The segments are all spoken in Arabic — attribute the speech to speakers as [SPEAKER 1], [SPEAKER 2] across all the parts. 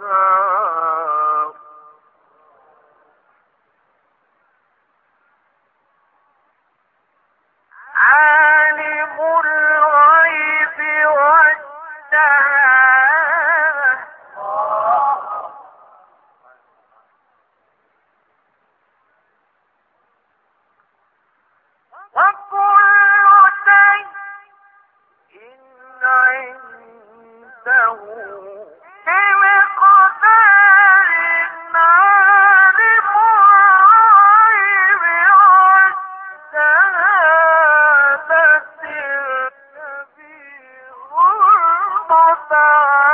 [SPEAKER 1] الأبصار عالم الغيب والشهادة وكل شيء إن عنده حتى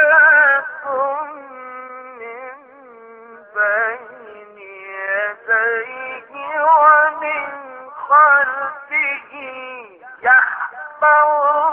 [SPEAKER 1] يديه ومن خلفه يحفظ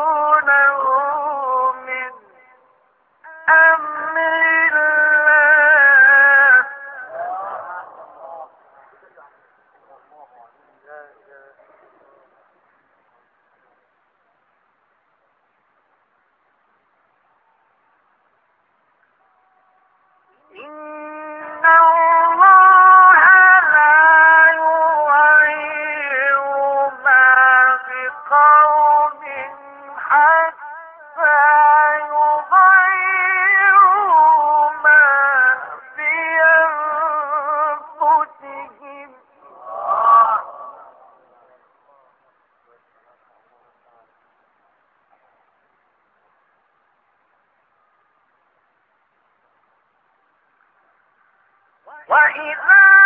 [SPEAKER 1] وإذا